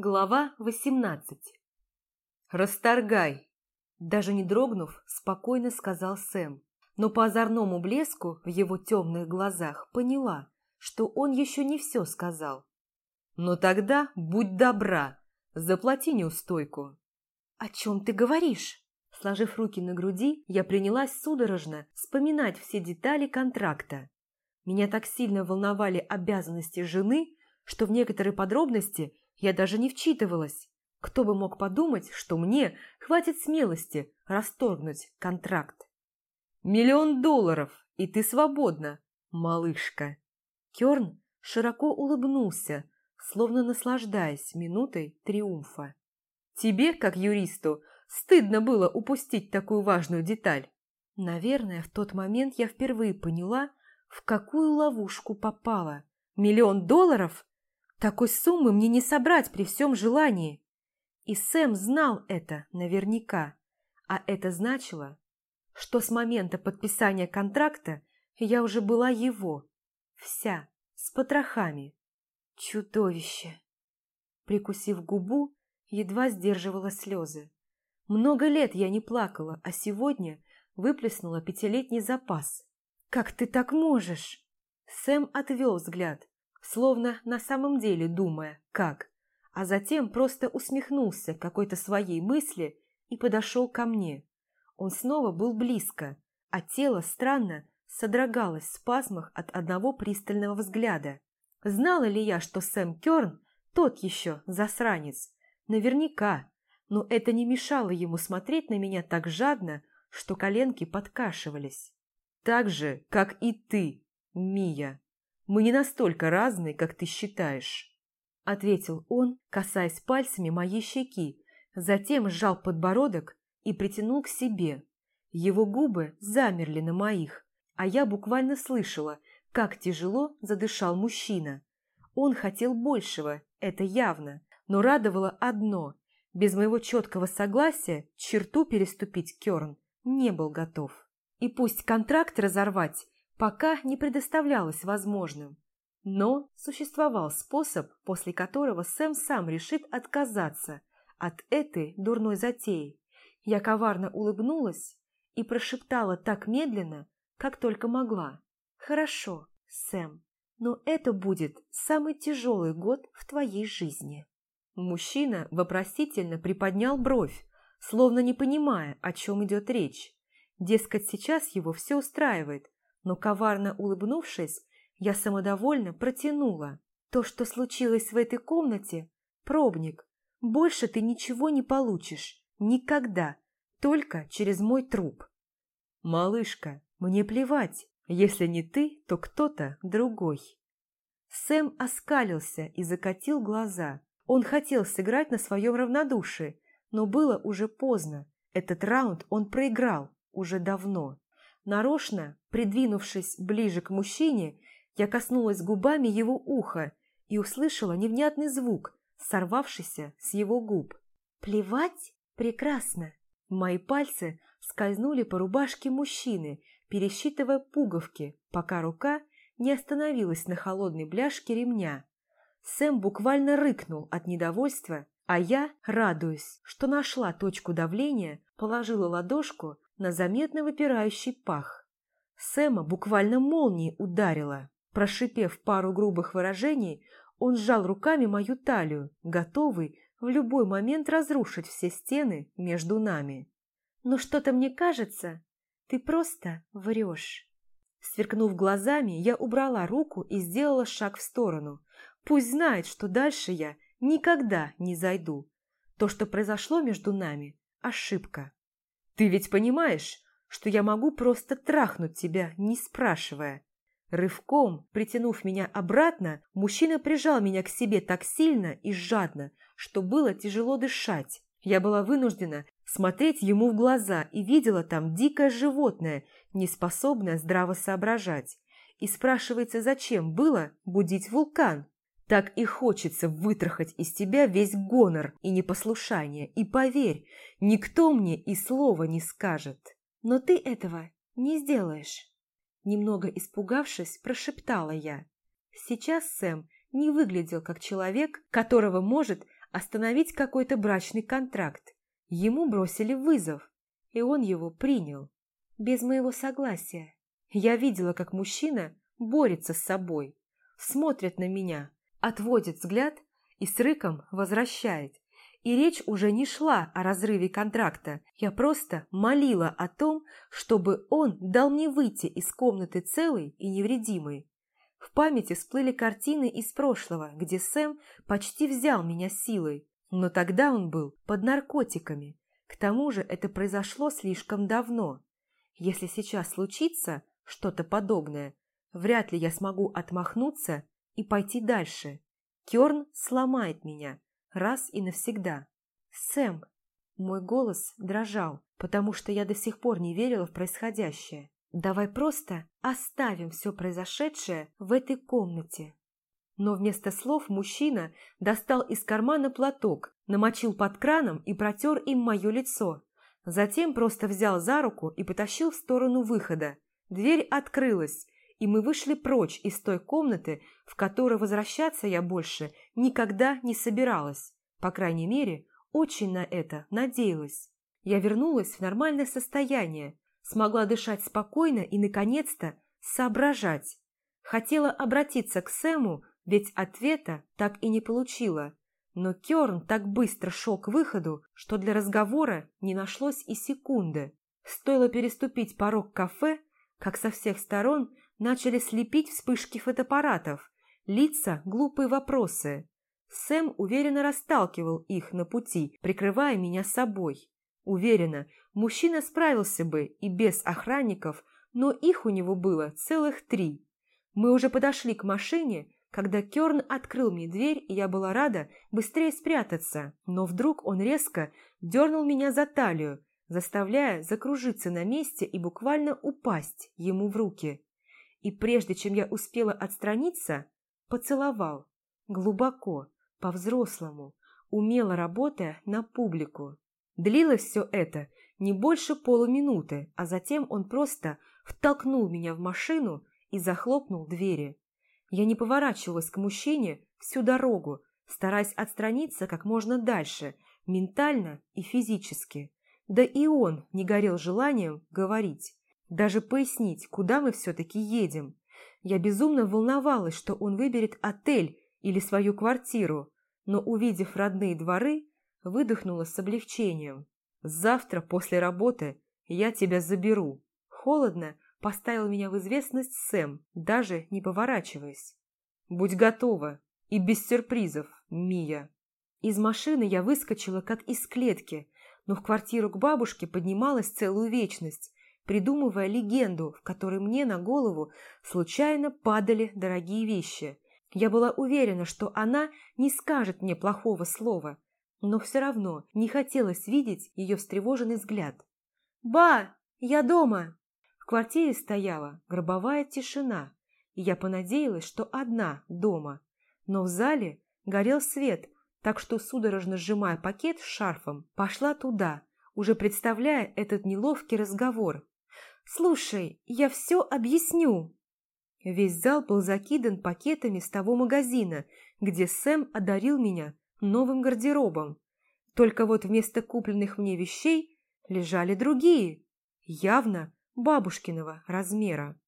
Глава 18 «Расторгай!» Даже не дрогнув, спокойно сказал Сэм, но по озорному блеску в его темных глазах поняла, что он еще не все сказал. «Но тогда будь добра, заплати неустойку». «О чем ты говоришь?» Сложив руки на груди, я принялась судорожно вспоминать все детали контракта. Меня так сильно волновали обязанности жены, что в некоторые подробности – я даже не вчитывалась. Кто бы мог подумать, что мне хватит смелости расторгнуть контракт. «Миллион долларов, и ты свободна, малышка!» Керн широко улыбнулся, словно наслаждаясь минутой триумфа. «Тебе, как юристу, стыдно было упустить такую важную деталь». Наверное, в тот момент я впервые поняла, в какую ловушку попала. Миллион долларов? Такой суммы мне не собрать при всем желании. И Сэм знал это наверняка. А это значило, что с момента подписания контракта я уже была его. Вся, с потрохами. Чудовище. Прикусив губу, едва сдерживала слезы. Много лет я не плакала, а сегодня выплеснула пятилетний запас. «Как ты так можешь?» Сэм отвел взгляд, словно на самом деле думая, как, а затем просто усмехнулся какой-то своей мысли и подошел ко мне. Он снова был близко, а тело странно содрогалось в спазмах от одного пристального взгляда. Знала ли я, что Сэм Кёрн тот еще засранец? Наверняка, но это не мешало ему смотреть на меня так жадно, что коленки подкашивались. Так же, как и ты, Мия. Мы не настолько разные, как ты считаешь», — ответил он, касаясь пальцами моей щеки, затем сжал подбородок и притянул к себе. Его губы замерли на моих, а я буквально слышала, как тяжело задышал мужчина. Он хотел большего, это явно, но радовало одно – без моего четкого согласия черту переступить Керн не был готов. И пусть контракт разорвать пока не предоставлялось возможным. Но существовал способ, после которого Сэм сам решит отказаться от этой дурной затеи. Я коварно улыбнулась и прошептала так медленно, как только могла. «Хорошо, Сэм, но это будет самый тяжелый год в твоей жизни». Мужчина вопросительно приподнял бровь, словно не понимая, о чем идет речь. Дескать, сейчас его все устраивает, но, коварно улыбнувшись, я самодовольно протянула. То, что случилось в этой комнате, пробник. Больше ты ничего не получишь. Никогда. Только через мой труп. Малышка, мне плевать. Если не ты, то кто-то другой. Сэм оскалился и закатил глаза. Он хотел сыграть на своем равнодушии, но было уже поздно. Этот раунд он проиграл уже давно. Нарочно, придвинувшись ближе к мужчине, я коснулась губами его уха и услышала невнятный звук, сорвавшийся с его губ. «Плевать? Прекрасно!» Мои пальцы скользнули по рубашке мужчины, пересчитывая пуговки, пока рука не остановилась на холодной бляшке ремня. Сэм буквально рыкнул от недовольства, а я, радуясь, что нашла точку давления, положила ладошку на заметно выпирающий пах. Сэма буквально молнией ударила. Прошипев пару грубых выражений, он сжал руками мою талию, готовый в любой момент разрушить все стены между нами. «Но что-то мне кажется, ты просто врешь». Сверкнув глазами, я убрала руку и сделала шаг в сторону. Пусть знает, что дальше я никогда не зайду. То, что произошло между нами – ошибка. Ты ведь понимаешь, что я могу просто трахнуть тебя, не спрашивая. Рывком, притянув меня обратно, мужчина прижал меня к себе так сильно и жадно, что было тяжело дышать. Я была вынуждена смотреть ему в глаза и видела там дикое животное, неспособное здраво соображать. И спрашивается, зачем было будить вулкан? Так и хочется вытрахать из тебя весь гонор и непослушание. И поверь, никто мне и слова не скажет. Но ты этого не сделаешь. Немного испугавшись, прошептала я. Сейчас Сэм не выглядел как человек, которого может остановить какой-то брачный контракт. Ему бросили вызов, и он его принял. Без моего согласия. Я видела, как мужчина борется с собой, смотрит на меня, отводит взгляд и с рыком возвращает. И речь уже не шла о разрыве контракта. Я просто молила о том, чтобы он дал мне выйти из комнаты целой и невредимой. В памяти всплыли картины из прошлого, где Сэм почти взял меня силой, но тогда он был под наркотиками. К тому же это произошло слишком давно. Если сейчас случится что-то подобное, вряд ли я смогу отмахнуться и пойти дальше. Кёрн сломает меня раз и навсегда. «Сэм!» Мой голос дрожал, потому что я до сих пор не верила в происходящее. «Давай просто оставим все произошедшее в этой комнате». Но вместо слов мужчина достал из кармана платок, намочил под краном и протер им мое лицо. Затем просто взял за руку и потащил в сторону выхода. Дверь открылась, и мы вышли прочь из той комнаты, в которой возвращаться я больше никогда не собиралась. По крайней мере, очень на это надеялась. Я вернулась в нормальное состояние, смогла дышать спокойно и, наконец-то, соображать. Хотела обратиться к Сэму, ведь ответа так и не получила. Но Кёрн так быстро шел к выходу, что для разговора не нашлось и секунды. Стоило переступить порог кафе, как со всех сторон начали слепить вспышки фотоаппаратов, лица, глупые вопросы. Сэм уверенно расталкивал их на пути, прикрывая меня собой. Уверена, мужчина справился бы и без охранников, но их у него было целых три. Мы уже подошли к машине, когда Кёрн открыл мне дверь, и я была рада быстрее спрятаться, но вдруг он резко дернул меня за талию, заставляя закружиться на месте и буквально упасть ему в руки. И прежде чем я успела отстраниться, поцеловал. Глубоко, по-взрослому, умело работая на публику. Длилось все это не больше полуминуты, а затем он просто втолкнул меня в машину и захлопнул двери. Я не поворачивалась к мужчине всю дорогу, стараясь отстраниться как можно дальше, ментально и физически. Да и он не горел желанием говорить, даже пояснить, куда мы все-таки едем. Я безумно волновалась, что он выберет отель или свою квартиру, но, увидев родные дворы, выдохнула с облегчением. «Завтра после работы я тебя заберу». Холодно поставил меня в известность Сэм, даже не поворачиваясь. «Будь готова и без сюрпризов, Мия». Из машины я выскочила, как из клетки, но в квартиру к бабушке поднималась целую вечность, придумывая легенду, в которой мне на голову случайно падали дорогие вещи. Я была уверена, что она не скажет мне плохого слова, но все равно не хотелось видеть ее встревоженный взгляд. «Ба, я дома!» В квартире стояла гробовая тишина, и я понадеялась, что одна дома. Но в зале горел свет, так что, судорожно сжимая пакет с шарфом, пошла туда, уже представляя этот неловкий разговор. «Слушай, я все объясню!» Весь зал был закидан пакетами с того магазина, где Сэм одарил меня новым гардеробом. Только вот вместо купленных мне вещей лежали другие, явно бабушкиного размера.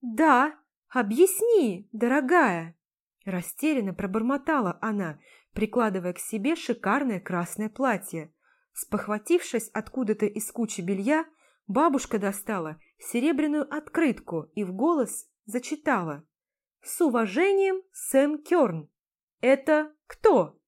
«Да, объясни, дорогая!» Растерянно пробормотала она, прикладывая к себе шикарное красное платье. Спохватившись откуда-то из кучи белья, бабушка достала серебряную открытку и в голос зачитала. «С уважением, Сэм Кёрн». «Это кто?»